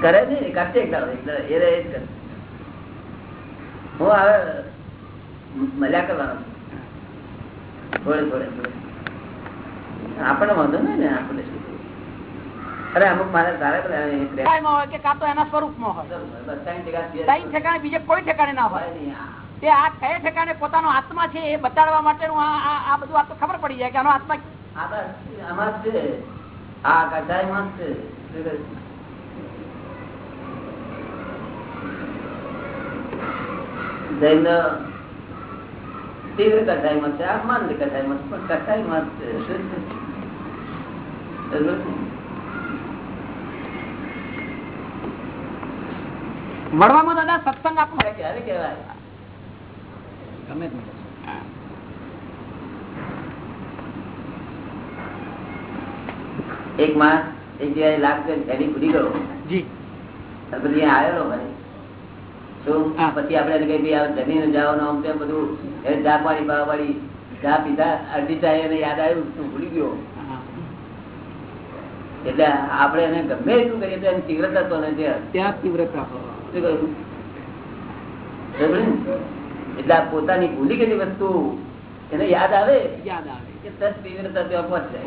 કરે છે ને કાપશે એ રહે હું હવે મજા કરવાનો થોડે થોડે આપણને વાંધો નહીં ને આપણે અરે અમુક મારા સારા હોય કે કાં તો એના સ્વરૂપમાં હોય. બીજે કોઈ ઠેકાણે ના હોય. તે આ કયા ઠેકાણે પોતાનો આત્મા છે એ બતાડવા માટેનું આ બધું આ તો ખબર પડી જાય કે આનો આત્મા આમાં છે. આ છે. જૈન તીવ્ર કચાઈમાં છે આ મંદ કચાઈમાં છે પણ? વડવામાં દાદા સત્સંગ ક્યારે કહેવાય ગમે એક માસ એક જગ્યાએ લાખ થેલી ભૂલી ગયો જી. પછી આવેલો ભાઈ. શું? પછી આપણે એને કહી આ જમીન જવાનું આમ તેમ બધું ચા પાણી પાવા પાડી ચા પીધા અડધી ચા એને યાદ આવ્યું તું ભૂલી ગયો? એટલે આપડે એને ગમે એટલું કરીએ તો એની તીવ્રતા તો નથી ત્યાં તીવ્રતા શું કહ્યું? એટલે પોતાની ભૂલી ગયેલી વસ્તુ એને યાદ આવે? યાદ આવે. કે તરત તીવ્રતા ત્યાં પહોંચે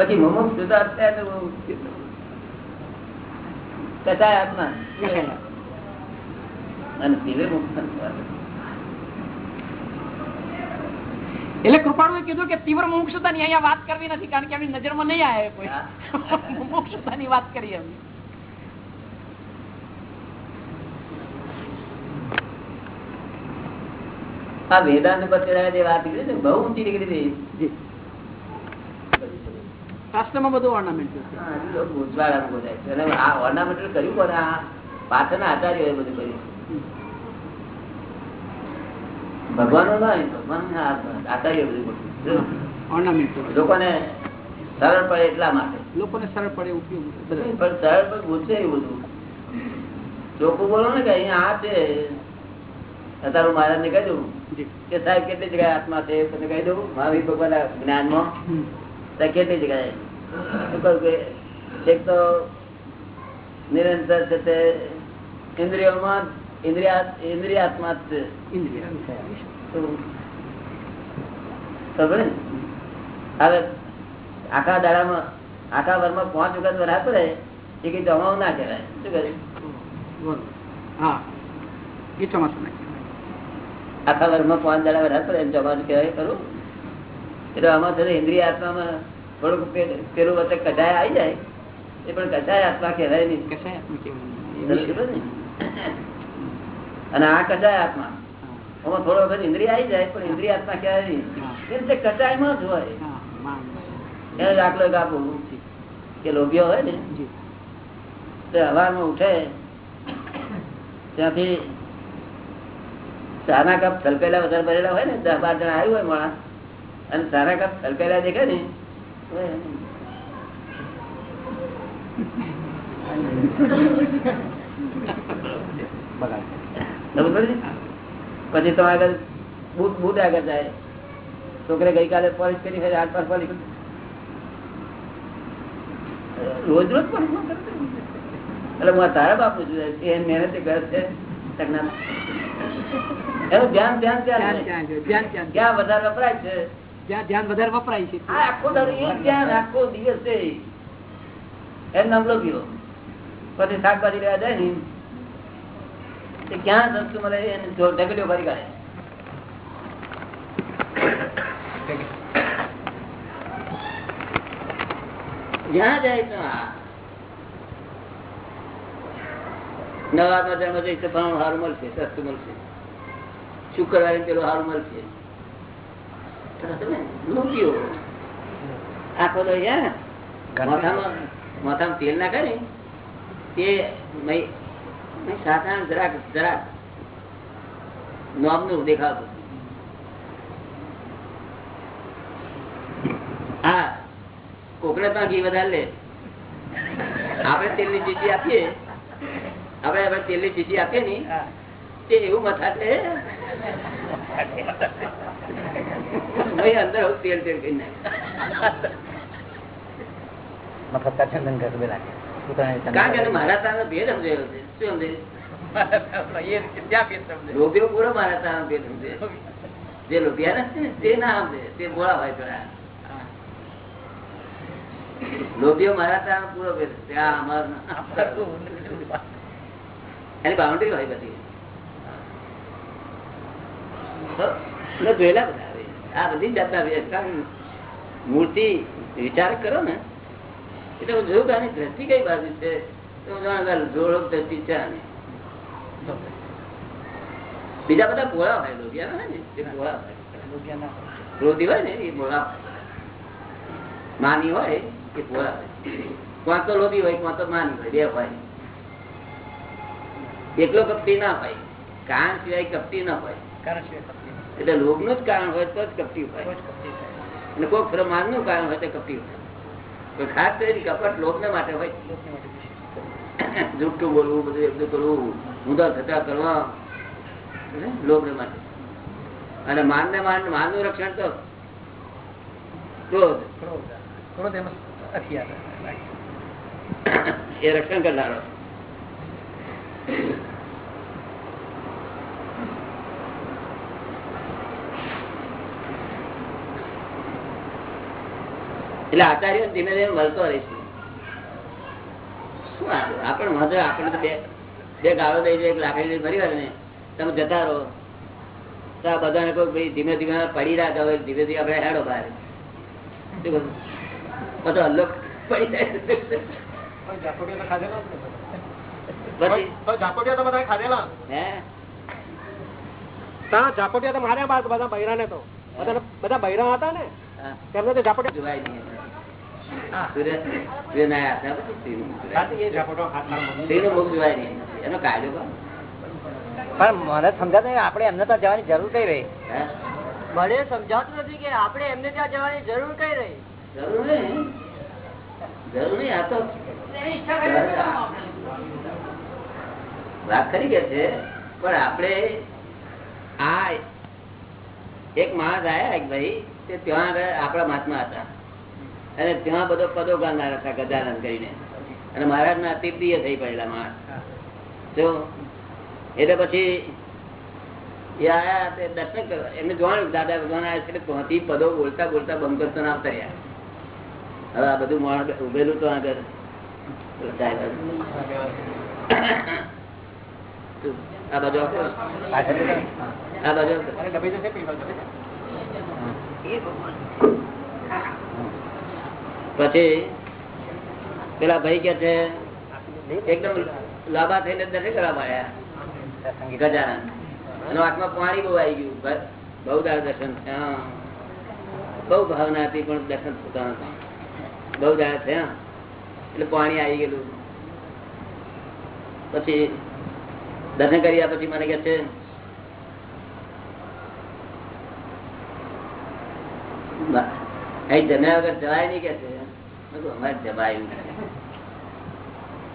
પછી જુદા થયા આત્મા અને દિવે મુક્ત એટલે કૃપાળુએ કીધું કે તીવ્ર મુમુક્ષુતા ની અહીંયા વાત કરવી નથી કારણ કે એમની નજરમાં નહીં આવે કોઈ. મુમુક્ષુતા ની વાત કરી એમ આ વેદાંત પછી જે વાત કરી બહુ ઊંચી નીકળી હતી શાસ્ત્રમાં બધું ઓર્નામેન્ટ એ લોકો છે. આ ornamental કર્યું કોને? આ પાછળના આચાર્યોએ બધું કર્યું ભગવાનનું નહીં ભગવાનના બધું કર્યું. ઓર્નામેન્ટ લોકોને સરળ પડે એટલા માટે. લોકોને સરળ પડે ઉપયોગ પણ સરળ પણ ગૂંચે એવું બધું. ચોખ્ખું બોલો ને કે અહીંયા આ છે. અત્યારે મહારાજ ને કહી દઉં કે સાહેબ કેટલી જગ્યાએ આત્મા છે? તમે કહી દઉં મહાવીર ભગવાન જ્ઞાનમાં. કેટલી જગ્યાએ શું કહ્યું કે એક તો નિરંતર છે તે ઇન્દ્રિયોમાં ઇન્દ્રિયાત્મા જ છે? હવે આખા દાડામાં આખા વરમાં પાંચ વખત વરા પડે એ કઈ જમાવ ના કહેવાય. શું કરે. હા. એ ચોમાસું આખા વરમાં પાંચ દાડા વરા પડે એમ જમાવાનું કહેવાય ખરું? એટલે આમાં છે ઇન્દ્રિય આત્મામાં થોડુંક પેલું વચ્ચે કઢાય આવી જાય. એ પણ કઢાય આત્મા કહેવાય નહીં. ને? અને આ કચાય આત્મા. આમાં થોડો વખત ઇન્દ્રિય આવી જાય પણ ઇન્દ્રિય આત્મા કહેવાય નહીં. કેમ તે કચાયમાં જ હોય. એનો દાખલો એક આપું કે લોભિયો હોય ને તે હવારમાં ઉઠે ત્યાંથી સારા કપ થલપેલા વધારે ભરેલા હોય ને દસ બાર જણા આવ્યું હોય માણસ અને સારા કપ થલકેલા દેખાય ને? પછી તો આગળ બૂટ બૂટ આગળ જાય. છોકરે ગઈકાલે પોલિશ કરી હોય આઠ પાંચ પોલિશ રોજ રોજ પોલિશ એટલે હું તારા બાપુ છું એ મહેનત કરે છે. એનું ધ્યાન ધ્યાન ધ્યાન ક્યાં વધારે વપરાય છે? જ્યાં ધ્યાન વધારે વપરાય છે. આખો દાડો એ જ ધ્યાન આખો દિવસ છે એમ નામ લોભ્યો પછી શાકભાજી લેવા જાય ને ક્યાં સસ્તું મળે એને ઢગલીઓ ભરી કાઢે. જ્યાં જાય ત્યાં નવા બજારમાં જઈશ પણ સારું મળશે સસ્તું મળશે. શુક્રવારે પેલું સારું મળશે. લોભીઓ આખો તો મોથામાં તેલ ના કરે તે સાધારણ જરાક જરાક નોમનું દેખાતું. હા કોકનટમાં ઘી વધારે લે. આપણે તેલની ચીજી આપીએ. આપણે આપણે તેલની ચીચી આપીએ ને તે એવું મથા છે અંદર તેલ તેલ કરી નાખે મફત ચંદન ઘર બે કારણ કે મારા તાનો ભેદ સમજાયો છે. શું પૂરો મારા ભેદ સમજે જે લોભિયા નથી તે ના સમજે. તે બોળા હોય થોડા હા. મારા તાનો પૂરો ભેદ આ અમારું એની બાઉન્ડ્રી હોય બધી. જોયેલા બધા. આ બધી જાતના. મૂર્તિ વિચાર કરો ને, એટલે હું જોયું કે આની દ્રષ્ટિ કઈ બાજુ છે? બીજા બધા ભોળા હોય લોભિયા હોય ને ભોળા હોય. ક્રોધી હોય ને, એ ભોળા માની હોય એ ભોળા હોય. કોણ તો લોભી હોય, કોણ તો માની હોય, બે હોય. એકલો કપટી ના હોય. કાન સિવાય કપટી ના હોય. કારણ સિવાય. એટલે લોભનું જ કારણ હોય તો જ કપટી હોય. અને કોઈ માનનું કારણ હોય તો કપટી હોય. ખાસ કરીને કપટ લોભ ને માટે હોય. જુઠ્ઠું બોલવું બધું એકલું કરવું ઊંધા થતા કરવા? લોભ ને માટે. અને માન ને માન માનનું રક્ષણ તો ક્રોધ એ રક્ષણ કરનારો. એટલે આચાર્ય ધીમે ધીમે મળતો રહીશું શું? આપણે મહત્વ આપણે તો બે બે ગાળો દઈ એક લાકડી ભરી વાર ને. તમે જતા રહો. તો આ બધાને કોઈ ભાઈ ધીમે ધીમે પડી રહ્યા હોય ધીમે ધીમે આપણે હેડો બહાર. બધો હલ્લો પડી જાય. બધા. બૈરા હતા ને. તેમને તો ઝાપટિયા જોવાય નહીં. મને સમજાતું નહીં, આપણે એમને ત્યાં જવાની જરૂર કઈ રહી? મને સમજાતું નથી કે આપડે એમને ત્યાં જવાની જરૂર કઈ રહી? જરૂર નહીં. જરૂર નહીં આ તો વાત ખરી ગયા છે પણ આપણે આ એક માણસ આયા એક ભાઈ તે ત્યાં આગળ આપણા મહાત્મા હતા. અને ત્યાં બધો પદો ગાનાર હતા ગજાનંદ કરીને. અને મહારાજ ના અતિ પ્રિય થઈ પડેલા માણસ. જો એટલે પછી એ આયા તે દર્શન કરવા. એમને જોવાનું દાદા ભગવાન આવ્યા છે ત્યાંથી પદો બોલતા બોલતા બંકરતો ના આવતા રહ્યા. હવે આ બધું માણસ ઉભેલું તો આગળ? આ બાજુ આ બાજુ આપો. અરે ડબ્બી જશે પીવા જશે પછી પેલા ભાઈ કે છે એકદમ લાંબા થઈને દર્શન કરવા આંખમાં પાણી બહુ આવી ગયું બહુ દાર દર્શન બહુ ભાવના હતી, પણ દર્શન થતા નતા. બહુ દાર છે એટલે પાણી આવી ગયેલું. પછી દર્શન કર્યા પછી મને કે છે અહીં જમ્યા વગર જવાય નહીં કે છે?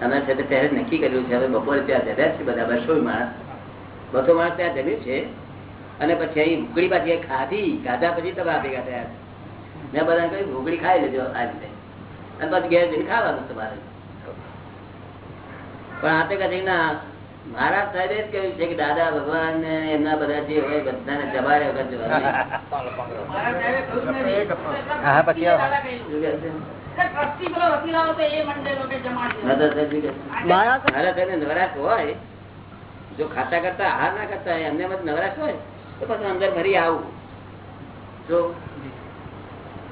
અમે છે તે નક્કી કર્યું છે હવે બપોરે ત્યાં જમ્યા છે બધા બસો માણસ. બસો માણસ ત્યાં જમ્યું છે અને પછી અહીં ભૂકડી પાછી ખાધી ખાધા પછી તમે ભેગા થયા. મેં બધાને કહ્યું ભૂકડી ખાઈ લેજો આ રીતે. અને પછી ઘેર જઈને ખાવાનું તમારે. પણ આ તો કહે ના મહારાજ સાહેબે જ કહ્યું છે કે દાદા ભગવાન ને એમના બધા જે હોય બધાને જમાડે વગર જવાનું નહીં. હા પછી આવો. શું કહે છે? દાદા સાહેબ શું કહે છે? મારા મારા સાહેબને નવરાશ હોય જો ખાતા કરતા આહાર ના કરતા હોય એમને નવરાશ હોય તો પછી અંદર ભરી આવું જો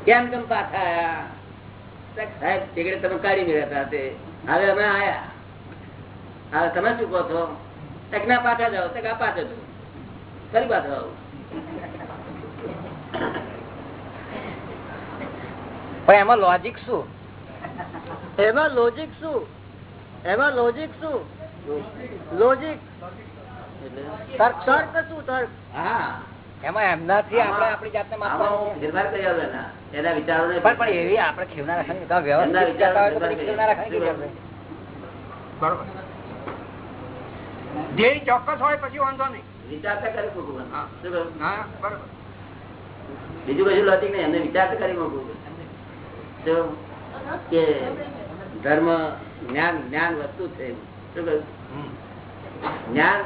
કેમ કેમ પાછા આયા સાહેબ ટીકડે તમે કાઢી મેળ્યા હતા તે હવે અમે આયા હવે તમે શું કહો છો તક ના પાછા જાઓ તો આ પાછા જાઓ ફરી પાછા આવું પણ એમાં લોજિક શું? એમાં લોજિક શું? એમાં લોજિક શું? લોજિક તર્ક તર્ક શું તર્ક? હા. એમાં એમનાથી આપણે આપણી જાતને એના. વિચારો પણ એવી આપણે ખેવના રાખવાની ખેવના રાખવાની બરોબર. ધ્યેય ચોક્કસ હોય પછી વાંધો નહીં. વિચાર તો કરી મૂકવું બીજું કશું લોજિક નહીં. એમને વિચાર તો કરી મૂકવું. કે ધર્મ જ્ઞાન જ્ઞાન વસ્તુ છે જ્ઞાન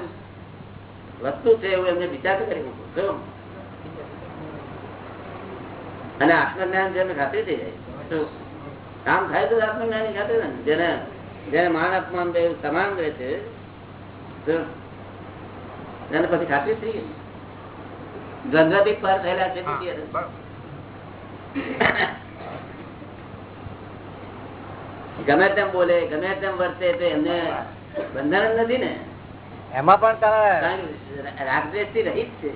વસ્તુ છે એવું એમને વિચાર કરી મૂકું? અને આત્મજ્ઞાન જેને ખાતરી થઈ જાય. કામ થાય તો આત્મજ્ઞાનની ખાતરી ને. જેને જેને માન અપમાન બે સમાન રહે છે? એને પછી ખાતરી થઈ ગઈ. ગંગાથી પર થયેલા છે. ગમે તેમ બોલે ગમે તેમ વર્તે તો એમને બંધન જ નથી ને. એમાં પણ તારા કારણ રાગદ્વેષથી રહિત છે.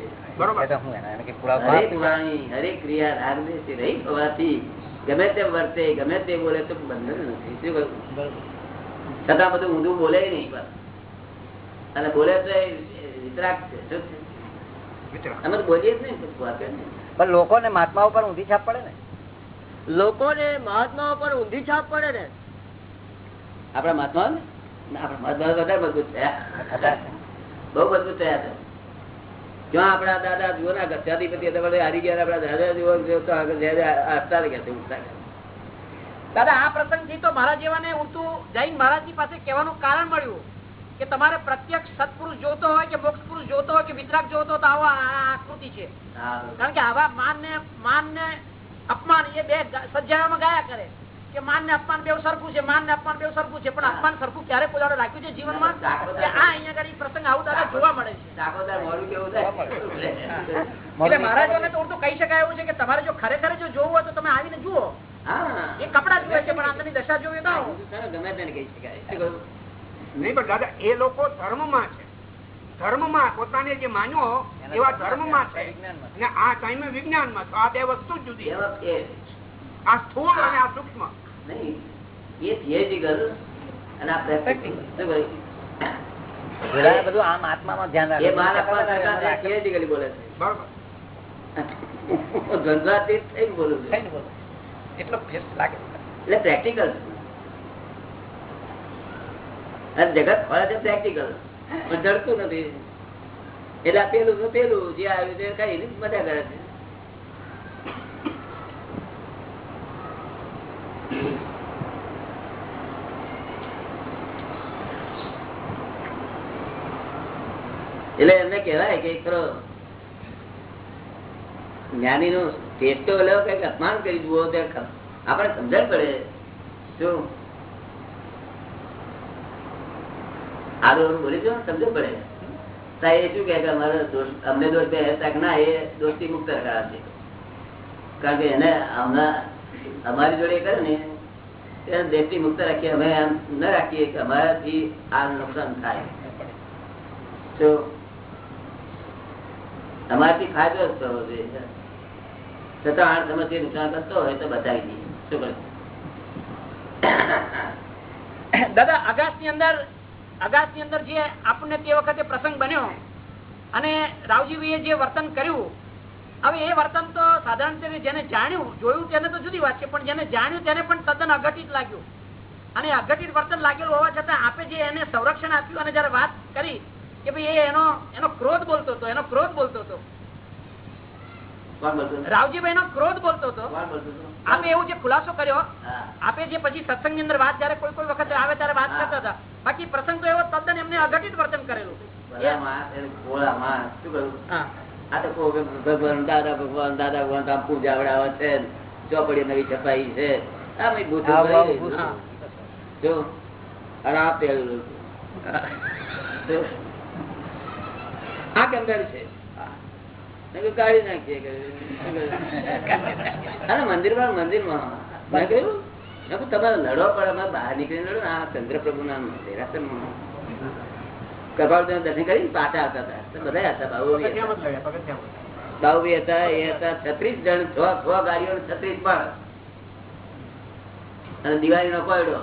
હરેક ક્રિયા રાગદ્વેષથી રહિત હોવાથી ગમે તેમ વર્તે ગમે તે બોલે તો બંધન નથી. શું કહ્યું? છતાં બધું ઊંધું બોલે નહીં બસ. અને બોલે તો એ વિતરાગ છે. અમે તો બોલીએ જ નહીં. પણ લોકોને મહાત્મા ઉપર ઊંધી છાપ પડે ને? લોકોને મહાત્મા ઉપર ઊંધી છાપ પડે ને? આપણા મહાત્મા આપણા મહાત્મા વધારે મજબૂત થયા. બહુ મજબૂત થયા છે ક્યાં આપણા દાદા જુઓ ના ગત્યાધિપતિ હારી ગયા આપણા દાદા જુઓ તો હસતા ગયા છે ઉઠતા. દાદા આ પ્રસંગથી તો મારા જેવાને ઉઠતું જૈન મહારાજની પાસે કહેવાનું કારણ મળ્યું કે તમારે પ્રત્યક્ષ સત્પુરુષ જોતો હોય કે મોક્ષ પુરુષ જોતો હોય કે વિતરાક જોતો હોય તો આવા આકૃતિ છે. કારણ કે આવા માન ને માન ને અપમાન એ બે સજ્જામાં ગાયા કરે. કે માન ને અપમાન બેવ સરખું છે માન ને અપમાન બેવ સરખું છે પણ અપમાન સરખું ક્યારે પોતાને રાખ્યું છે જીવનમાં? કે આ અહીંયા આગળ પ્રસંગ આવું દાદા જોવા મળે છે. એટલે મહારાજોને તો કહી શકાય એવું છે કે તમારે જો ખરેખર જો જોવું હોય તો તમે આવીને જુઓ. એ કપડા જુએ છે પણ અંદરની દશા જોવી તો ગમે તેને કહી શકાય. નહીં પણ દાદા એ લોકો ધર્મમાં છે. ધર્મમાં પોતાને જે માન્યો એવા ધર્મમાં છે. ને આ ટાઈમે વિજ્ઞાનમાં તો આ બે વસ્તુ જુદી. આ સ્થૂળ અને આ સૂક્ષ્મ. નહીં એ અને આ બધું આમ આત્મામાં ધ્યાન એ માન અપમાન રાખે કરતા તે theoretically બોલે છે. બરોબર. હું થઈને બોલું છું. એટલો ફેર લાગે. એટલે પ્રેક્ટિકલ અને જગત ફળે છે પ્રેક્ટિકલ પણ જડતું નથી. એટલે પેલું પેલું જે આવ્યું તે કઈ મજા કરે છે. એટલે એમને કેવાય કે જ્ઞાની નો ટેસ્ટ કંઈક અપમાન કરી જુઓ તો આપણે સમજણ પડે. શું? મુક્ત કરા કારણ કે એને હમણાં અમારી જોડે કરે ને, એને દેશથી મુક્ત રાખીએ અમે આમ ન રાખીએ કે અમારાથી આ નુકસાન થાય. અમારાથી ફાયદો જ થવો જોઈએ છતાં આ સમસ્યા નુકસાન કરતો હોય તો બતાવી દઈએ. શું કરે દાદા અગાસની અંદર અગાસની અંદર જે આપણને તે વખતે પ્રસંગ બન્યો અને રાવજીભાઈએ જે વર્તન કર્યું, હવે એ વર્તન તો સાધારણ રીતે જેને જાણ્યું, જોયું તેને તો જુદી વાત છે, પણ જેને જાણ્યું તેને પણ તદ્દન અઘટિત લાગ્યું. અને અઘટિત વર્તન લાગેલું હોવા છતાં આપે જે એને સંરક્ષણ આપ્યું અને જયારે વાત કરી કે ભાઈ એનો એનો ક્રોધ બોલતો હતો એનો ક્રોધ બોલતો હતો? રાવજીભાઈ નો ક્રોધ બોલતો હતો? આપે એવું જે ખુલાસો કર્યો આપે જે પછી સત્સંગની અંદર વાત જયારે કોઈ કોઈ વખત આવે ત્યારે વાત કરતા હતા. બાકી પ્રસંગ તો એવો તદ્દન એમને અઘટિત વર્તન કરેલું. ભગવાન દાદા ભગવાન દાદા ભગવાન પૂજા આવડાવે છે. ચોપડી નવી છપાઈ છે. જો અને આ પેલું. આ કેમ કર્યું છે? કાઢી નાખીએ મંદિરમાં મંદિર મેં કહ્યું તમારે લડવા પડે અમારે બહાર નીકળી લડો આ ચંદ્રપ્રભુ ના કપાળ દર્શન કરી પાછા આવતા હતા. બધા હતા બાબુ બી હતા. એ હતા છત્રીસ જણ છ છ ગાડીઓ છત્રીસ પણ અને દિવાળી નો કોયડો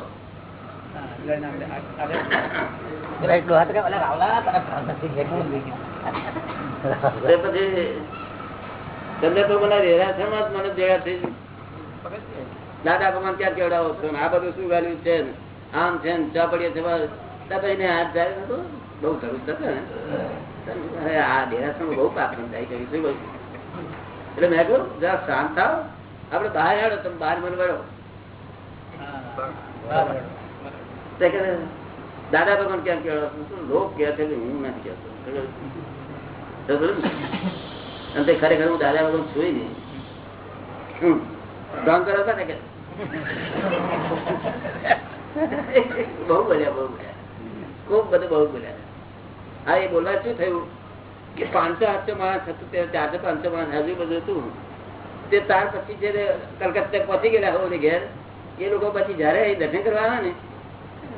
હાથ કે રાવલા નથી પછી દાદા ભગવાન ક્યાં કેવડાવો છો આ બધું શું વેલ્યુ છે આમ છે ને છે બહુ થશે ને. આ દેરાસરમાં બહુ પાપન થાય છે કહ્યું? એટલે મેં કહ્યું જરા શાંત થાવ આપડે બહાર હેડો તમે બહાર મને વળો. કહે, દાદા ભગવાન કેમ કેળો લોક કે છે હું નથી કહેતો? અને ખરેખર હું દાદા ભગવાન છું નહીં શું કરો ને કે? બહુ બોલ્યા બહુ બોલ્યા. ખૂબ બધું બહુ બોલ્યા. હા, એ બોલવા શું થયું? કે પાંચસો આઠસો માણસ હતું ચારસો પાંચસો માણસ હજુ બધું હતું. તે ત્યાર પછી જે કલકત્તા પહોંચી ગયેલા હોય ઘેર, એ લોકો પછી જયારે દર્શન કરવા આવે ને,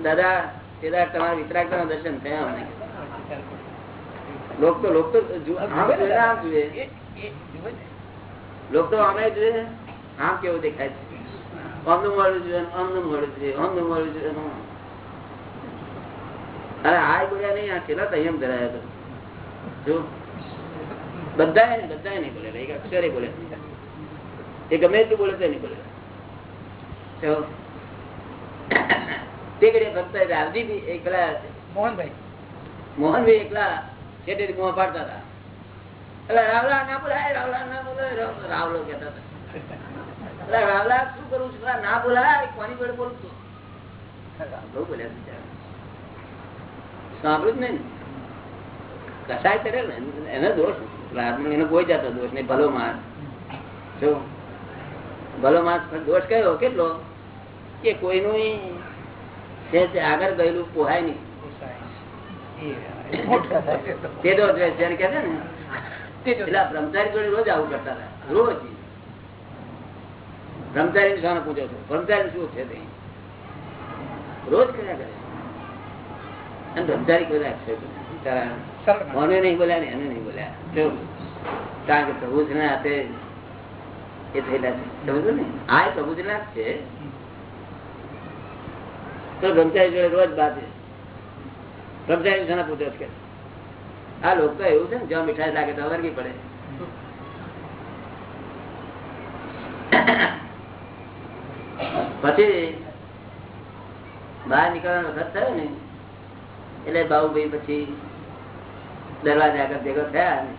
દાદા તે તમારા વિતરાગતા દર્શન થયા અમને લોક તો લોક તો જુએ ને લોક તો આમે જોઈએ. આમ કેવું દેખાય છે? અમનું મળવું જોઈએ અમનું મળવું જોઈએ. અમનું મળવું જોઈએ અરે આ બોલ્યા નહીં આ કેટલા સંયમ ધરાયા હતો જો. બધા બધા નહીં બોલે. એક અક્ષરે બોલે. એ ગમે એટલું બોલે તો નહીં બોલે. તે ઘડી ફક્ત રાવજી બી એકલા મોહનભાઈ. મોહનભાઈ એકલા છેટેથી મોં પાડતા હતા. એટલે રાવલા ના બોલાય રાવલા ના બોલાય રાવલો કેતા હતા. ના દોષ ભલો માર જો, ભલો માણસ દોષ કયો? કેટલો? કે કોઈનું આગળ ગયેલું પોહાય નહીં. જેને છે ને? પેલા બ્રહ્મચારી જોડે રોજ આવું કરતા હતા રોજ. બ્રહ્મચારી ને શાને પૂછો છો. બ્રહ્મચારી શું છે રોજ કર્યા કરે. અને બ્રહ્મચારી કર્યા રાખશે મને નહીં બોલ્યા ને એને નહીં બોલ્યા. કારણ કે પ્રભુજીના હાથે એ થયેલા છે. સમજો ને? આ પ્રભુ જ છે. તો બ્રહ્મચારી જોડે રોજ બાદ બ્રહ્મચારી છે પૂછો કે. આ લોકો એવું છે ને, જ્યાં મીઠાઈ લાગે તો વર્ગી પડે. પછી બહાર નીકળવાનો વખત થયો ને, એટલે બાહુભાઈ પછી દરવાજા આગળ ભેગો થયા ને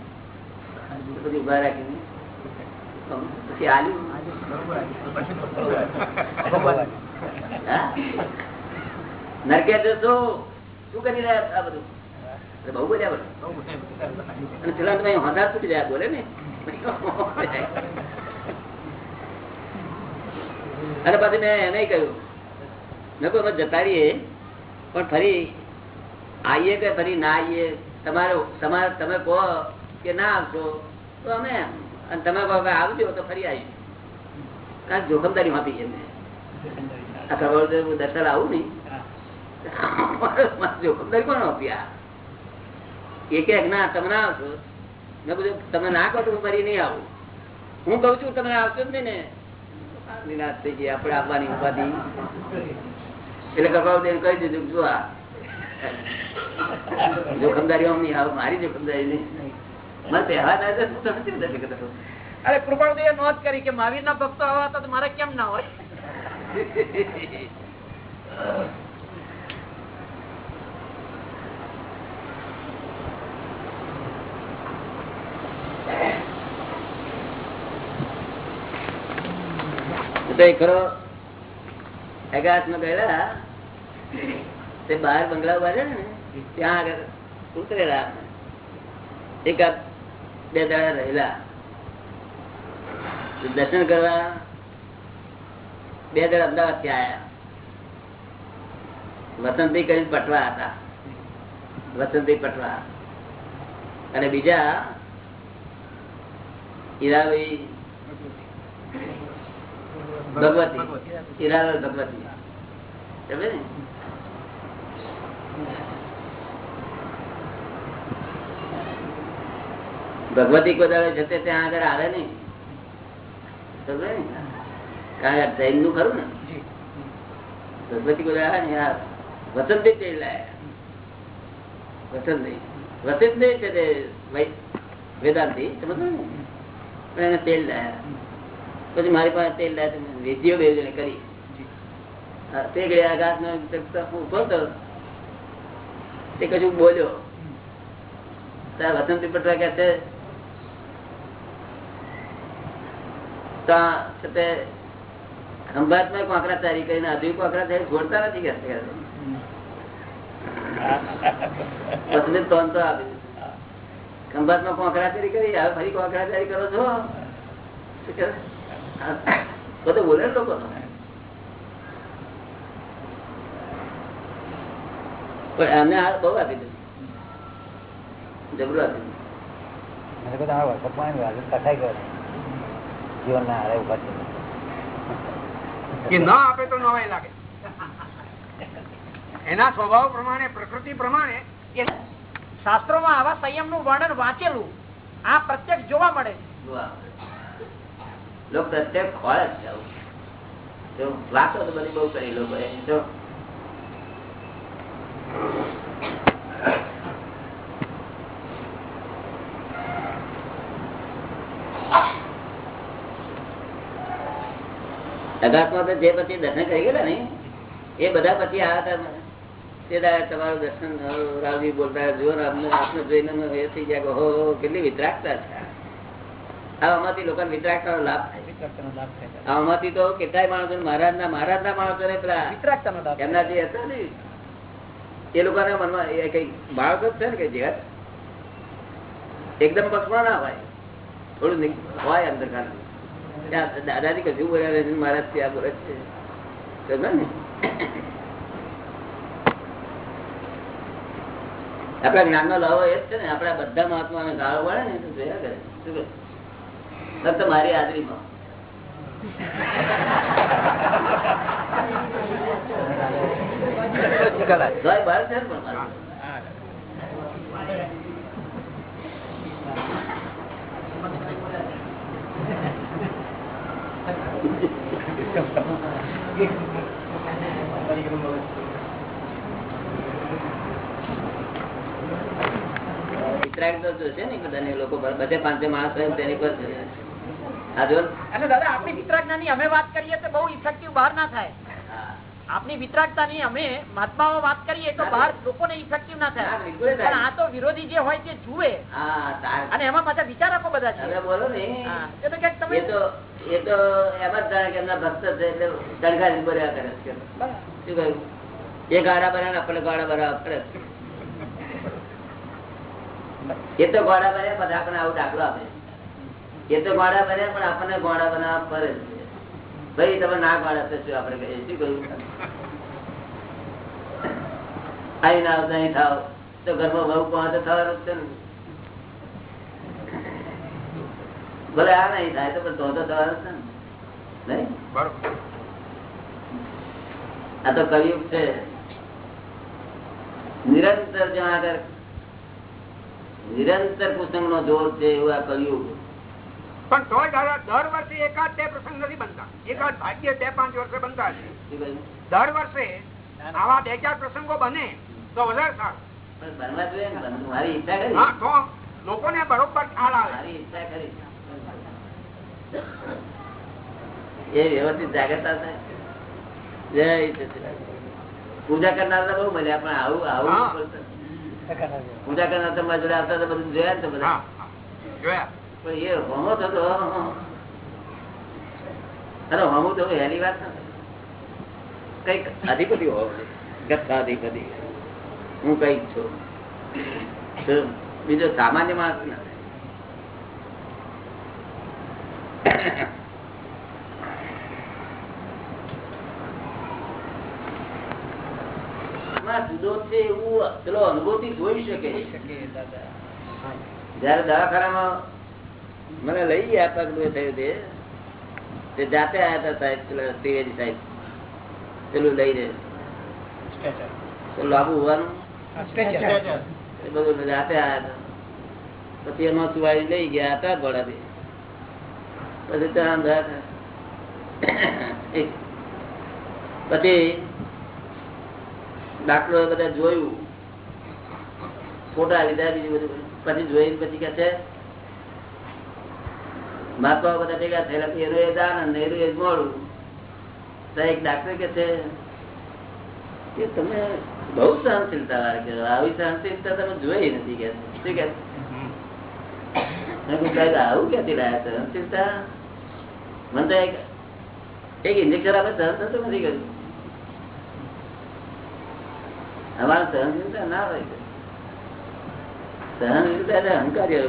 પછી ઊભા રાખીને પછી આલ્યું. નરકે જશો? શું કરી રહ્યા આ બધું? બહુ બોલ્યા બધું પેલા તમે હોદા છૂટી રહ્યા બોલે ને. અને પછી મેં એને કહ્યું મેં અમે જતા રહીએ પણ ફરી આવીએ કે ફરી ના આવીએ તમારે તમારે તમે કહો કે ના આવશો તો અમે અને તમે કહો કે આવજો તો ફરી આવીશું. કારણ કે જોખમદારી માપી છે મેં આ ખબર દર્શન આવું નહીં. જોખમદારી કોણ આપી આ એક એક ના, તમે ના આવશો. મેં બધું તમે ના કહો તો ફરી નહીં આવું. હું કઉ છું, તમે આવશો જ નહીં ને. નિરાશ થઈ ગઈ, આપણે આવવાની ઉપાધિ. એટલે કપાળ કહી દીધું જો આ. જોખમદારી આમ નહીં આવે મારી જોખમદારી નહીં કરી કે મહાવીર ના ભક્તો આવા તો મારે કેમ ના હોય? એ ખરો અગાસમાં ગયેલા તે બહાર બંગલા ઊભા છે ને, ત્યાં આગળ ઉતરેલા એકાદ બે દાડા રહેલા. દર્શન કરવા બે દાડા અમદાવાદથી આયા. વસંતી કરીને પટવા હતા. વસંતી પટવા. અને બીજા હીરાભાઈ ભગવતી. હીરાલાલ ભગવતી. સમજે ને? ભગવતી કોદાળે જતે ત્યાં આગળ આવે નઈ સમજે ને? કારણ કે જૈનનું ખરું ને? ભગવતી કોદાળે આવે ને યાર વસંત તેલ લાયા વસંતી વસંતી છે તે વૈ- વેદાંતી સમજો ને? પણ એને તેલ લાયા. પછી મારી પાસે તેલ મેં વિધિઓ બે જણે કરી. તે ગયા આઘાત નો ઊભો હતો તે કશું બોલ્યો. ત્યાં વસંતી પટવા કે છે? ત્યાં છે તે ખંભાતમાં કોકરાચારી કરીને હજુ કોકરાચારી છોડતા નથી કે પછી તોન તો આપી ખંભાતમાં કોકરાચારી કરી હવે ફરી કોકરાચારી કરો છો? શું? બધું બોલે ને લોકો પણ એમને બહુ આપી દીધું. જબરું આપી દીધું. ન આપે તો નવાઈ લાગે. એના સ્વભાવ પ્રમાણે પ્રકૃતિ પ્રમાણે શાસ્ત્રોમાં આવા સંયમનું વર્ણન વાંચેલું આ પ્રત્યક્ષ જોવા મળે છે. લોક પ્રત્યે ખોળે જ છે વાતો તો બધી બહુ કરી લોકો જો. પછી દર્શન કરી ગયેલા ને, એ બધા પછી આવ્યા હતા તમારું દર્શન, રાવજી બોલતા જુઓ ને આપને આપને જોઈને થઈ ગયા હો કેટલી વિતરાગતા છે આમાંથી લોકો વિતરાગતાનો લાભ લાભ થાય. આમાંથી તો કેટલાય માણસો મહારાજ ના મહારાજ ના માણસો ને પેલા લાભ એમના જે હતા ને. એ લોકોના મનમાં એ કઈ બાળકો જ છે ને કઈ જેવા એકદમ પક્ષમાં ના હોય. થોડું હોય અંદર દાદાજી કશું બોલ્યા નથી મહારાજ ત્યાં બોલે છે. ને? આપડા જ્ઞાન નો લાવો એ જ છે ને. આપડા બધા મહાત્મા ને ગાળો પડે ને જોયા કરે. શું? ફક્ત મારી હાજરીમાં. છે વિતરાગ તો જોશે ને બધાને લોકો બધે પાંચે માણસ હોય તેની પર છે. આ જો ને. આપણી અમે વાત કરીએ તો બહુ ઇફેક્ટિવ બહાર ના થાય હા. આપની વિતરાગતાની અમે મહાત્માઓ વાત કરીએ તો બહાર ઇફેક્ટિવ ના થાય ના, થાય. પણ આ તો વિરોધી જે હોય તે જુએ અને એમાં પાછા વિચારકો બધા છે બોલો ને એ તો ક્યાંક તમે એ તો એમ જ જાણે કે એમના ભક્ત છે એટલે દરગાહ બોલ્યા કરે છે બરાબર. શું કહ્યું એ ગાડા બનાવે ને આપણે ગાડા બનાવવા કરે એ તો ગાડા બને બધા આપણને આવું દાખલો આપે એ તો ગોળા બને પણ આપણને ગોળા બનાવવા પડે છે. ભાઈ તમે ના ગોળા તો શું આપણે કહીએ? શું કહ્યું? અહીં ના અહીં થાવ તો ઘરમાં બહુ પહોંચે થવાનું જ છે ને. ભલે આ નહીં થાય તો પણ તો તો થવાનું છે ને. નહીં? આ તો કલયુગ છે. નિરંતર જ્યાં આગળ નિરંતર કુસંગ નો જોર છે એવું આ કલયુગ પણ તો દર વર્ષે એકાદ બે પ્રસંગ નથી બનતા. એકાદ ભાગ્ય બે પાંચ વર્ષે બનતા છે. દર વર્ષે આવા બે ચાર પ્રસંગો બને તો વધારે સારું. હા તો લોકોને બરોબર ખ્યાલ આવે. એ વ્યવસ્થિત જાગ્રતા છે જય પૂજા કરનાર બહુ મળ્યા પણ આવું આવું પૂજા કરનાર તમારા જોડે આવતા બધું જોયા ને બધા. જોયા. પણ એ હોમો થતો અરે હોમો તો હેલી વાત કંઈક અધિપતિ હોવો જોઈએ. હું કંઈક છું. બીજો સામાન્ય માણસ જુદો છે એવું પેલો અનુભવથી જોઈ શકે. જયારે દવાખાનામાં મને લઈ ગયા પગલું થયું તે. જાતે આવ્યા હતા સાહેબ પેલા ત્રિવેદી સાહેબ. પેલું લઈને લાંબુ હોવાનું. બધું જાતે આવ્યા હતા. પછી એમાં સુવાડી લઈ ગયા હતા ભોળાથી પછી ત્યાં પછી ડાક્ટરો બધા જોયું. ફોટા લીધા બીજું બધું. પછી જોઈને પછી કે છે મહાત્મા બધા ભેગા થયેલા એનું એ દાન અને એનું એ મોડું. એક ડાક્ટર કે છે કે તમે બહુ સહનશીલતા વાળા કે આવી સહનશીલતા તમે જોઈ નથી કે શું કે આવું ક્યાંથી લાયા? સહનશીલતા? એક એક ઇન્જેક્શન આપણે અમારે સહનશીલતા ના હોય સહનશીલતા એટલે અહંકારી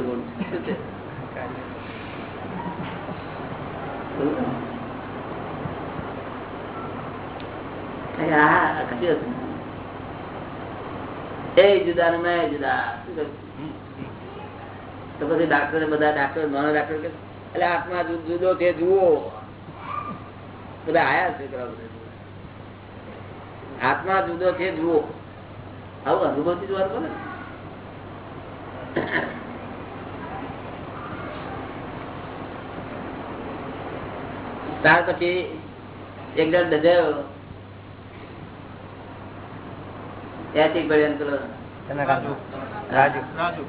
એ કે એટલે આત્મા જુદો છે જુઓ બધા આયા છે આત્મા જુદો છે જુઓ આવું અનુભવથી જોવાનું. ત્યાર પછી એક જણ ડજાયો ત્યાંથી રાજુ.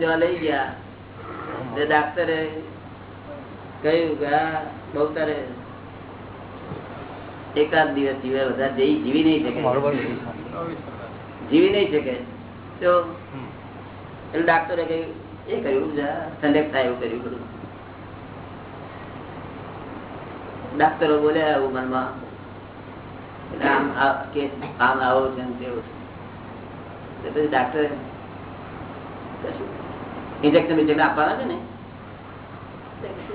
ત્યાં લઈ ગયા. તે ડાક્ટરે કહ્યું કે બહુ તારે એકાદ દિવસ જીવે બધા જીવી નહીં શકે. જીવી નહીં શકે. તો એટલે ડાક્ટરે કહ્યું એ કર્યું જા, થાય એવું કર્યું બધું. ડાક્ટરો બોલ્યા એવું મનમાં આમ આમ આવો છે તેવું છે. પછી ડાક્ટરે ઇન્જેક્શન બીજેક્શન આપવાના છે ને?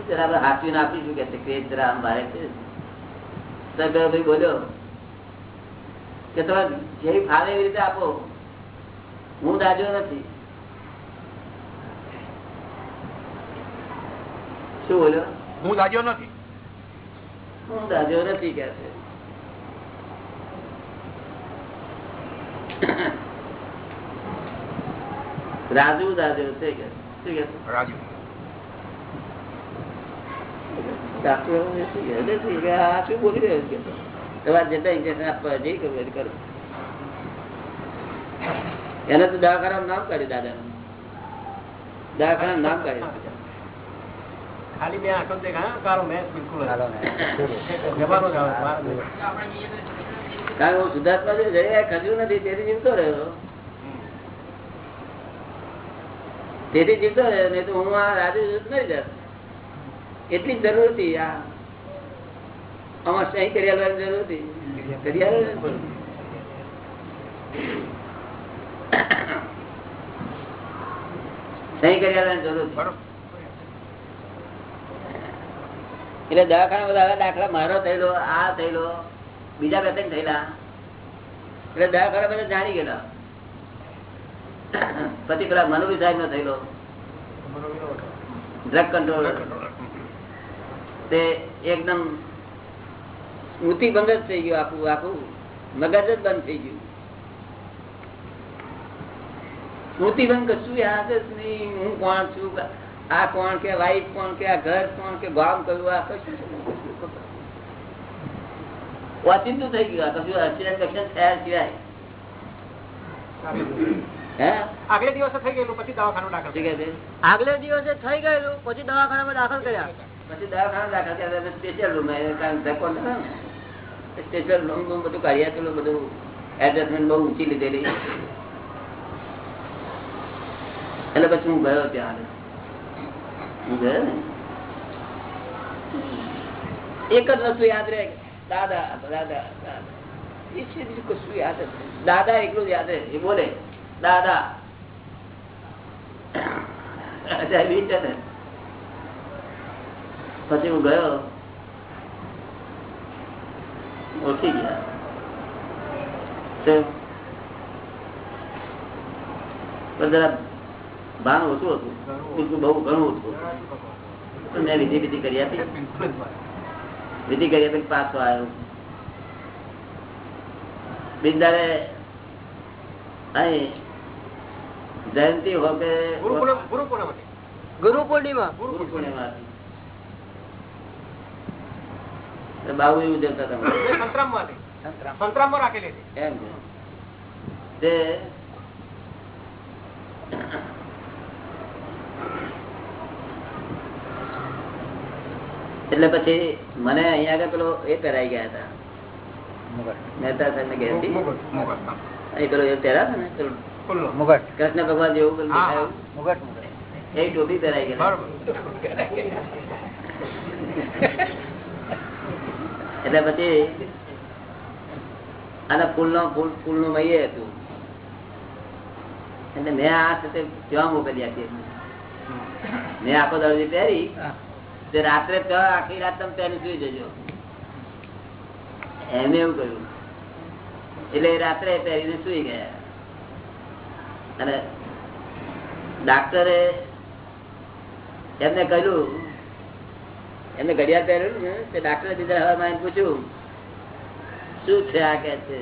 જરા આપણે હાથવીને આપીશું કે છે જરા આમ ભારે છે. તો ભાઈ બોલ્યો કે તમે જે ફાવે એવી રીતે આપો. હું દાજો નથી. શું બોલ્યો? હું દાજો નથી. હું દાદો નથી કે છે. રાજુ દાદો છે કે શું રાજુ. શું બોલી રહ્યો છે? કે? તમારે જેટલા ઇન્જેક્શન આપવા જે કરો એને તો દવાખાનાનું નામ કાઢ્યું દાદાનું. દવાખાના નામ કાઢ્યું. ખાલી મેં આટલો દેખાય કાળો મેં બિલકુલ આવે. કારણ હું સુધાર્થમાં જે જઈ ખજ્યું નથી તેથી જીવતો રહ્યો તેથી જીવતો રહ્યો નહીં તો હું આ રાજુ નહીં જાત એટલી જ જરૂર હતી આ. આમાં સહી કરી આવવાની જરૂર હતી. કરી આલે સહી કરી આવવાની જરૂર હતી બરોબર એટલે દવાખાના બધા દાખલા મારો થયેલો, આ થયેલો, બીજા બે ત્રણ થયેલા. એટલે દવાખાના બધા જાણી ગયેલા. પછી પેલા મનોવી સાહેબ નો થયેલો. ડ્રગ કંટ્રોલ તે એકદમ સ્મૃતિ બંધ જ થઈ ગયું આખું આખું મગજ જ બંધ થઈ ગયું. સ્મૃતિ બંધ કશું યાદ નહીં, હું કોણ છું? આ કોણ કે વાઈફ કોણ કે આ ઘર કોણ કે ગામ કયું આ કશું. ઓચિંતું થઈ ગયું કશું accident બેક્સિડન્ટ થયા સિવાય. આગલે દિવસે થઈ ગયેલું પછી દવાખાનું દાખલ આગલે દિવસે થઈ ગયેલું પછી દવાખાનામાં દાખલ કર્યા. પછી દવાખાના દાખલ કર્યા સ્પેશિયલ રૂમ કારણ ધક્કો સ્પેશિયલ રૂમ બૂમ બધું કાઢી આપેલું બધું એડજસ્ટમેન્ટ બહુ ઊંચી લીધેલી. એટલે પછી હું ગયો ત્યાં એક જ વસ્તુ યાદ રહે દાદા દાદા દાદા. કશું યાદ દાદા એકલું જ યાદ રહે એ બોલે, દાદા. પછી હું ગયો. ઓળખી ગયા. જરા ભાન ઓછું હતું. બિલકુલ બહુ ઘણું ઓછું હતું. પણ મેં વિધિ વિધિ કરી આપી. વિધિ કરી આપી પાછો આવ્યો. બિંદારે અહીં જયંતિ હો કે ગુરુ પૂર્ણિમા ગુરુ પૂર્ણિમા બાબુ એવું જતા તમે રાખેલી એમ તે એટલે પછી મને અહીંયા આગળ પેલો એ પહેરાઈ ગયા હતા. મહેતા સાહેબ ને. પેલો એ પહેરા ને? કૃષ્ણ ભગવાન જેવું મુગટ એ ટોપી પહેરાઈ ગયા એટલે પછી અને ફૂલ નો ફૂલ ફૂલનું મહીએ હતું. એટલે મેં આ સાથે ત્યાં મોકલી આપી મેં આખો દરજી પહેરી રાત્રે આખી રાત તમે તેને સુઈ જજો. એમ એવું કહ્યું એટલે રાત્રે પહેરીને સુઈ ગયા. અને ડાક્ટરે એમને કહ્યું, એમને ઘડિયાળ પહેર્યું ને, તે ડાક્ટરે બીજા હવામાં પૂછ્યું, શું છે આ કે છે?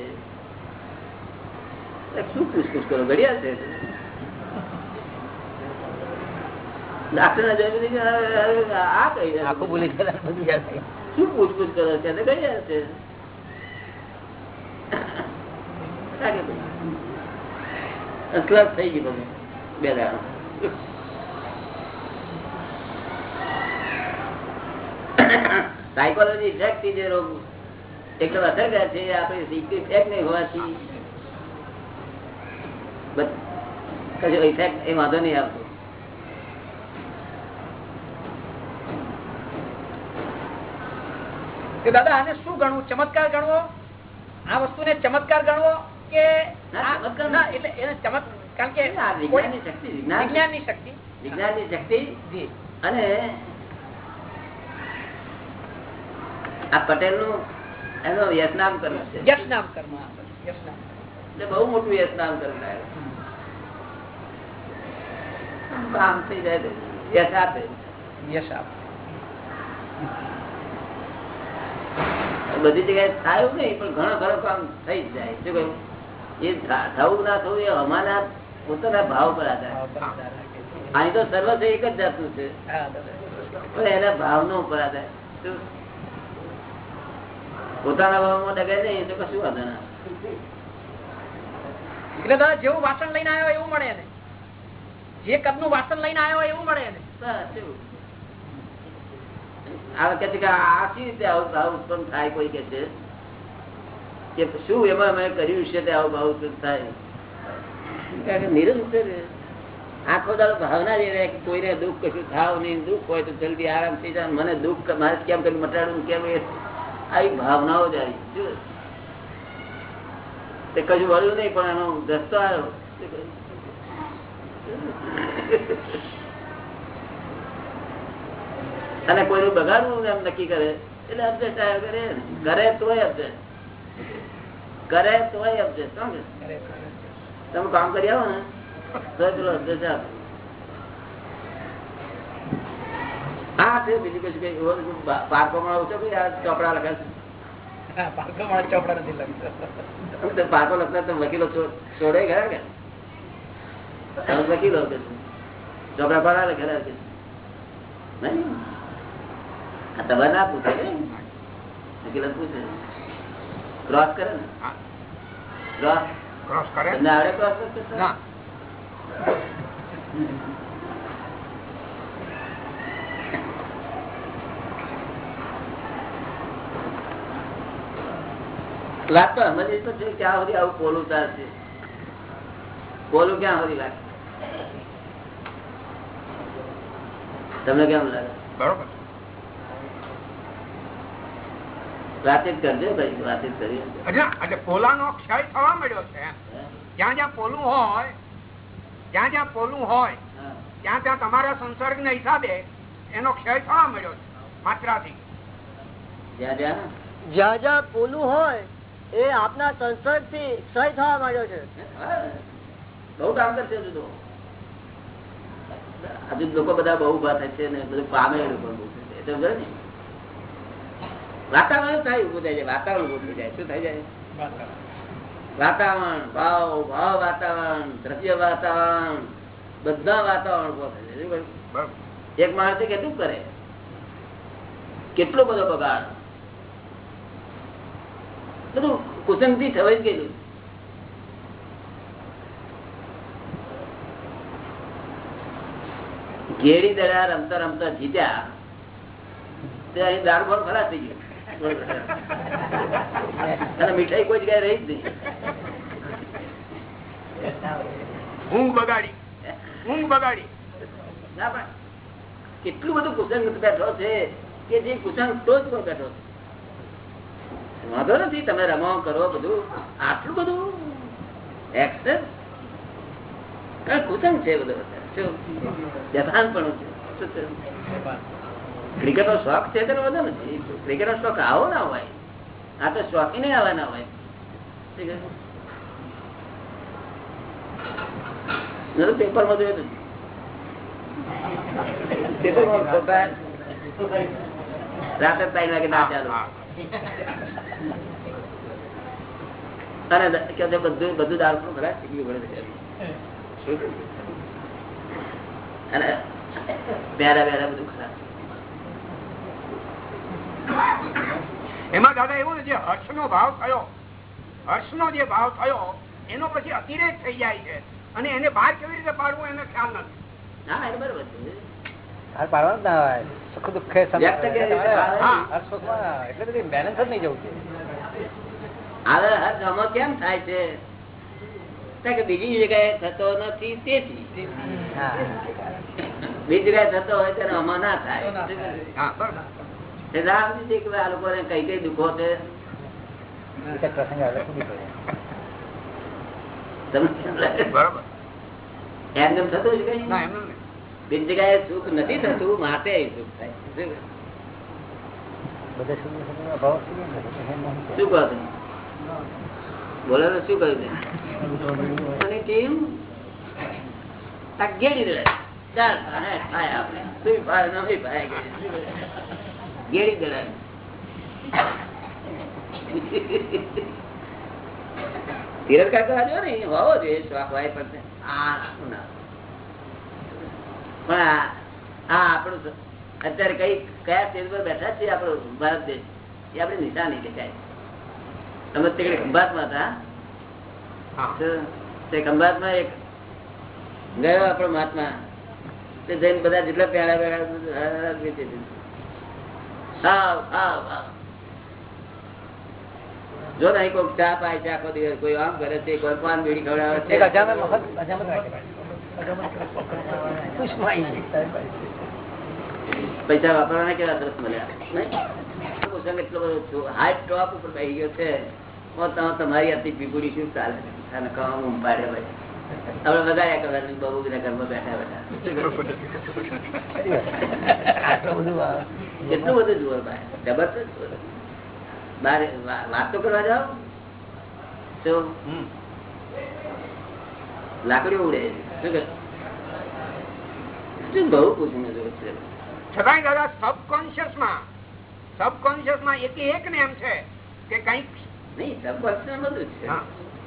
શું પૂછપૂછ કરો? ઘડિયાળ છે? ડાક્ટર ને જોઈ આ કઈ આખું ભૂલી ગયેલા બધું યાદ થઈ ગયું. શું પૂછપૂછ કરો છે? કઈ છે? અસલાસ થઈ ગઈ બધું બે સાયકોલોજી ઇફેક્ટ જે રોગ એકદમ અસર કરે છે આપણે ઇફેક્ટ નહીં હોવાથી. ઇફેક્ટ એ વાંધો નહીં આવતો. કે દાદા આને શું ગણવું? ચમત્કાર ગણવો? આ વસ્તુને ચમત્કાર ગણવો કે ના, આ- ચમત્કાર ના, નહીં. એટલે એને ચમત કારણ કે વિજ્ઞાનની શક્તિ વિજ્ઞાનની શક્તિ. વિજ્ઞાનની શક્તિ. અને આ પટેલનું એનો યશનામ કર્મ છે યશનામ કર્મ એટલે બહુ મોટું યશનામ કર્મ આમ થઈ જાય યશ આપે. યશ આપ. બધી જગ્યાએ થયું નહીં પણ ઘણો ખરો કામ થઈ જ જાય. શું કહ્યું? એ થવું ના થવું એ અમારા પોતાના ભાવ પર આધાર. અહીં તો સર્વસ્વ એક જ જાતનું છે. પણ એના ભાવનો ઉપર આધાર? પોતાના ભાવમાં ડગાય નહીં તો કશું વાંધો ના એટલે દાદા જેવું વાસણ લઈને આવ્યો એવું મળે એને. જે કદનું વાસણ લઈને આવ્યો એવું મળે એને. કોઈ કે કર્યું દુઃખ કશું થાવ નહીં, દુઃખ હોય તો જલ્દી આરામ થઈ જાય. મને દુઃખ મારે કેમ કરી મટાડવું કેમ? એ આવી ભાવનાઓ જ આવી? તે કશું વળ્યું નહીં, પણ એનો રસ્તો આવ્યો? અને કોઈનું બગાડવું એમ નક્કી કરે એટલે અપજેસ્ટ આવ્યા કરે કરે તોય અપજેસ્ટ કરે તોય અપજેસ્ટ સમજે તમે કામ કરી આવો ને તો પેલો અપજેસ્ટ આપે. હા છે બીજું કશું કઈ પાર્કોમાં આવું છે કોઈ? આ ચોપડા લખે છે? હા, પારકો ચોપડા લખતો. તમે વકીલો છોડે ગયા કે? વકીલો કે પાડા લખેલા કે છે. નહીં? આ તમારે ના પૂછે પૂછે. ક્રોસ કરે ને? હા. ક્રોસ ક્રોસ કરે? તમને આવડે ક્રોસ ના. વાત તો સમજી તો છે ક્યાં સુધી આવું પોલું ચાલશે. પોલું ક્યાં સુધી લાગે? તમને કેમ લાગે? બરોબર. વાતચીત કરજો ભાઈ વાતચીત કરી એટલે પોલાનો ક્ષય થવા મળ્યો છે. જ્યાં જ્યાં પોલું હોય જ્યાં જ્યાં પોલું હોય ત્યાં ત્યાં તમારા સંસર્ગ હિસાબે એનો ક્ષય થવા મળ્યો છે માત્રાથી. જ્યાં જ્યાં? જ્યાં જ્યાં પોલું હોય એ આપના સંસર્ગથી ક્ષય થવા માંડ્યો છે. બહુ કામ કરશે હજુ તો. હજુ લોકો બધા બહુ ઊભા થાય છે ને બધું પામે એ લોકો બહુ થાય છે. એ તો સમજો ને વાતાવરણ થાય ઉભું થાય છે વાતાવરણ ઉભું થઈ જાય. શું થઈ જાય? વાતાવરણ ભાવ ભાવ વાતાવરણ દ્રવ્ય વાતાવરણ બધા વાતાવરણ ઊભો થઈ? બરોબર. એક માણસે કેટલું કરે? કેટલો બધો બગાડ બધું કુસંગથી થવાઈ જ ગયેલું. ઘેરી દડા રમતા રમતા જીત્યા તે અહીં દાળ ભાવ ખરાબ થઈ ગયો. અને મીઠાઈ કોઈ જગ્યાએ રહી જ નહીં. ઊંઘ બગાડી. ઊંઘ બગાડી. ના પણ કેટલું બધું કુસંગ બેઠો છે. કે જે કુસંગ તો જ પણ બેઠો છે. વાંધો નથી તમે રમો કરો બધું. આટલું બધું એક્સેસ કારણ કુસંગ છે બધું શું? છે. શું છે? ક્રિકેટ નો શોખ છે તેનો વધુ નથી ક્રિકેટ નો શોખ આવો ના હોય. આ તો શોખી નહીં આવવાના હોય. પેપરમાં જોયું હતું. પેપરમાં રાતે ત્રણ વાગે ના ચાલુ. અને બધું બધું દારૂ ખરા? શીખવી પડે. અને પ્યારા પ્યારા બધું એમાં દાદા એવું જે હર્ષ નો ભાવ થયો. હર્ષ નો જે ભાવ થયો એનો પછી અતિરેક થઈ જાય છે. અને એને બહાર કેવી રીતે પાડવું એનો ખ્યાલ નથી. પાડવાનું ના હોય. સુખ દુઃખે એટલે બધી બેલેન્સ જ નહીં જવું છે હવે હર્ષ જમો કેમ થાય છે? કે બીજી જગ્યાએ થતો નથી તેથી. બીજી જગ્યાએ થતો હોય ત્યારે આમાં ના થાય. કે આ લોકોને કઈ કઈ દુઃખો છે. બીજી જગ્યાએ સુખ નથી થતું માટે સુખ થાય. શું? કહો બોલો શું કહ્યું અને કેમ? આ ગેડી દે ચાલ આપણે. શું ભાઈ નહીં ફાય ગેડી. ગેડી દે તિરસ્કાર કરવા જો ને હોવો જોઈએ શોખ હોય પણ પણ આ આ આપણું અત્યારે કઈ કયા સ્ટેજ પર બેઠા છીએ આપણો ભારત દેશ? એ આપણી નિશાની દેખાય તમે તે ખંભાતમાં હતા? તે ખંભાતમાં એક ગયો આપણો મહાત્મા. તે જઈને બધા જેટલા પ્યારા પ્યારા વેચી દીધું હાવ હાવ હાવ જો ને કોઈ ચા પાય છે આખો દિવસ કોઈ આમ કરે છે કોઈ પાન બીડી ખવડાવે છે. પૈસા વાપરવાના કેવા સરસ મળ્યા એટલો બધો હાઈ ટોપ ઉપર બેસી ગયો છે. તમારી હતી પીપુડી શું ચાલે? અને કામ ઊંઘ ભાઈ. આપડે વગાડ્યા કરવાની બહુ બધા ઘરમાં બેઠા બેઠા. કેટલું બધું જુઓ ભાઈ. જબરદસ્ત બાર વાતો કરવા જાઓ તો લાકડીઓ ઉડે. શું બહુ પૂછવું છતાંય દાદા સબકોન્શિયસમાં સબકોન્શિયસમાં એક એક ને એમ છે કે કંઈક નહીં સબકોન્શિયસ બધું જ છે. હા.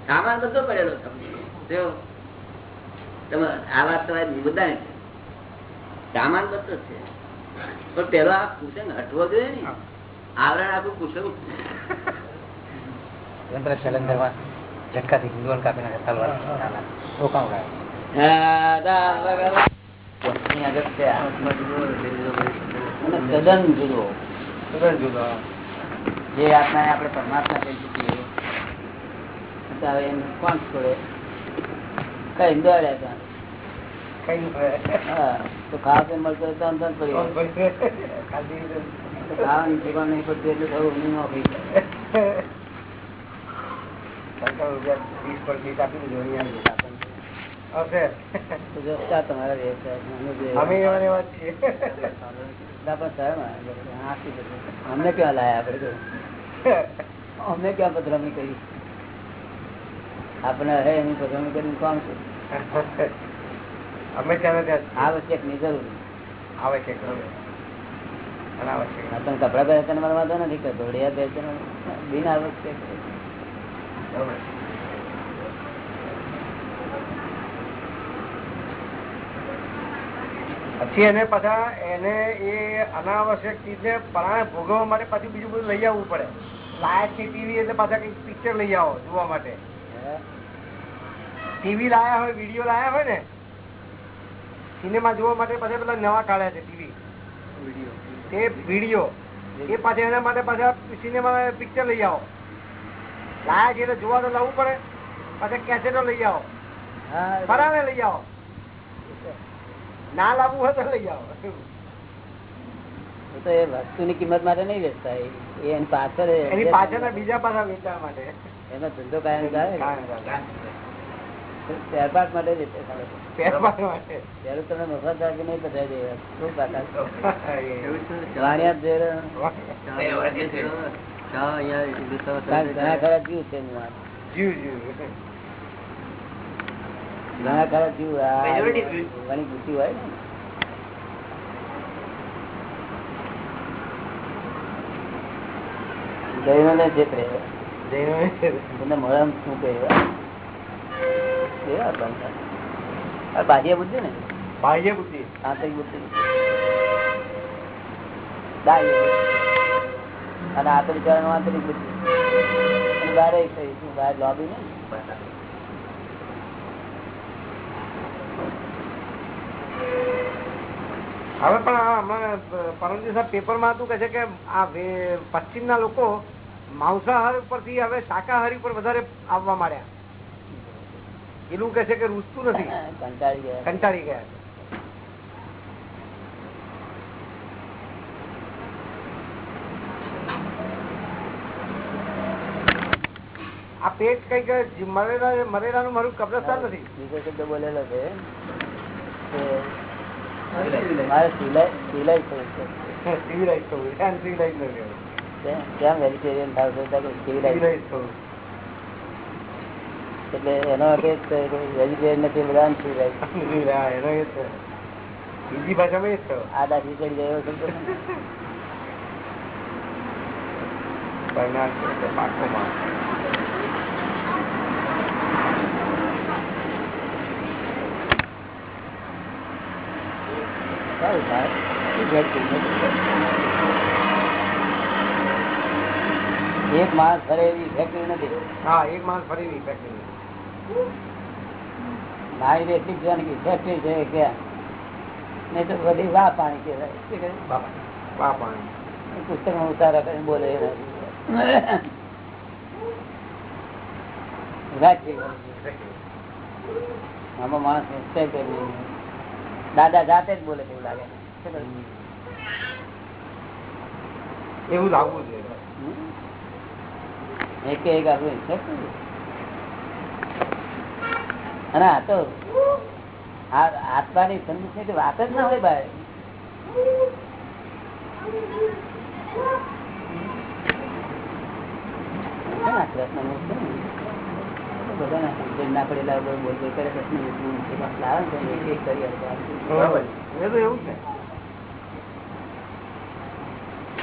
સામાન બધો પડેલો તમને તમે આ વાત તમારી બધા સામાન બધો છે. પણ પેલો આ કુશન હટવો જોઈએ ને આવરણ આખું કુશન ઝટકાથી કાપી નાખે તલવાર રોકાણ તદ્દન જુદો. જે આપણે પરમાત્મા કહી શકીએ. કોણ છોડે? કઈ હિન્દુ આવ્યા હા તો ખાવા પીવા મળતો હોય તો અંતર પડી જાય. તો ખાવાની પીવા નહીં પડતું એટલે થયું નહીં નોકરી તો જો શા તમારા વ્યવસાય અમે જે- ના પણ સાહેબ, હા, શું કરું? અમને ક્યાં લાયા આપણે કહ્યું? અમને ક્યાં પધરામણી કરી? આપણે હે એની પધરામણી કરીને કોણ છે? અમે ત્યારે ત્યાં આવશ્યકની જરૂર આવશ્યક તમે કપડા પહેરે તેને મને વાંધો નથી કરતો ઢોળિયા પહેરે તેને બિન આવશ્યક પછી એને પાછા એને એ અનાવશ્યક ચીજને પરાણે ભોગવવા માટે પાછું બીજું બધું લઈ આવવું પડે. લાયક છે ટીવી એટલે પાછા કંઈક પિક્ચર લઈ આવો જોવા માટે. ટીવી લાયા હોય વીડિયો લાયા હોય ને સિનેમા જોવા માટે પાછા પેલા નવા કાઢ્યા છે ટીવી. એ વીડિયો. એ પાછા એના માટે પાછા સિનેમા પિક્ચર લઈ આવો. લાયા છે એટલે જોવા તો લાવવું પડે. પાછા કેસેટો લઈ આવો. હા લઈ આવો. ના લાવવું હોય તો લઈ આવો. એ તો એ વસ્તુની કિંમત માટે નહીં વેચતા. એની પાછળ એની પાછળ બીજા પાછા વેચવા માટે. એનો ધંધો કાયમ ત્યારબાદ માટે વેચે. ઘણા ખરા જીવ ઘણા બુદ્ધિ હોય ને. જૈનો ને છેતરે જૈનો તમને શું કહેવા એવા. બાહ્ય બુદ્ધિ ને? બાહ્ય બુદ્ધિ. આંતરિક બુદ્ધિ. બાહ્ય અને આંતરિક આંતરિક બુદ્ધિ. બારે બહાર લોબી નહીં. હવે પણ હમણાં પરમ દિવસ પેપરમાં હતું કે છે કે આ પશ્ચિમ ના લોકો માંસાહાર ઉપરથી હવે શાકાહારી ઉપર વધારે આવવા માંડ્યા. એવું કે છે કે રૂસતું નથી. કંટાળી ગયા. કંટાળી ગયા આ પેટ કંઈક મરેલા મરેલાનું મારું કબ્રસ્તાન નથી. બીજો શબ્દ બોલેલો છે. મારે સિવિલાઇઝ થવું કેમ- વેજીટેરિયન થાવ છો? સિવિલાઇઝ થવું એટલે એનો અર્થ એ જ છે કે વેજીટેરિયન નથી બધા થઈ જાય એનો એ છે. બીજી ભાષામાં એ જ થયો આ દાખલી ચડી જાય શબ્દ. સારું થાય. એક માણસ ફરે એવી ફેક્ટરી નથી. હા એક માણસ ફરી એવી ફેક્ટરી મારી એટલી જ ફેક્ટરી છે કે નહીં તો બધી વા પાણી કહેવાય. પુસ્તક પુસ્તકમાં ઉતારા કરીને બોલે. આમાં માણસ નિશ્ચય કરી દાદા જાતે જ બોલે એવું લાગે. એવું લાગવું જોઈએ. એક એક આપણું. અને આ તો આત્માની સંદેશ વાત જ ના હોય ભાઈ. બધાને સમજણ ના પડેલા બોલ બોલ કરે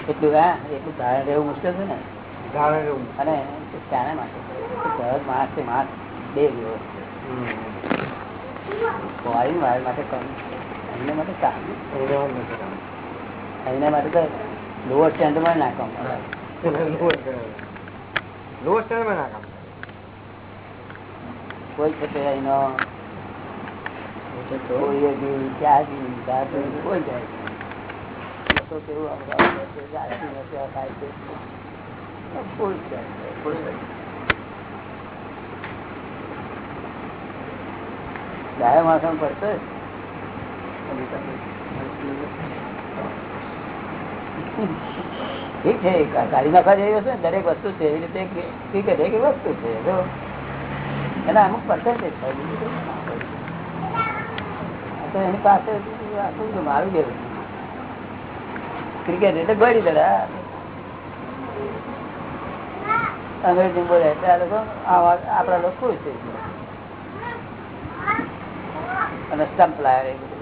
એટલું હા એટલું ધારણ રહેવું મુશ્કેલ છે ને? જાણે રહેવું અને માટે માણસ છે માણસ. બે જેવો વાયુ વાયુ માટે કામ એના માટે કામ એના માટે તો લોઅર સ્ટેન્ડમાં ના કામ લો સ્ટેન્ડમાં ના કામ કોઈ છે તે એનો કોઈ એ બી, ત્યાં બી, ત્યાં બી, કોઈ જાય નહીં. લોકો કેવું આમ કરે છે, જાતિ નથી, આ થાય છે. ફૂલ છે, ફૂલ છે. ગાય માણસો પડશે? ઠીક છે કાઢી નાખવા જેવી હશે દરેક વસ્તુ છે, એવી રીતે ઠીક છે એક વસ્તુ છે, જો. એના અમુક પર્સન્ટેજ તો એની પાસે આખું બધું મારું ગયું. ક્રિકેટ એટલે ગોળી દડા. અંગ્રેજી બોલે એટલે આ લોકો આપણા લોકો ખુશ થઈ અને સ્ટમ્પ લાવે એ બધું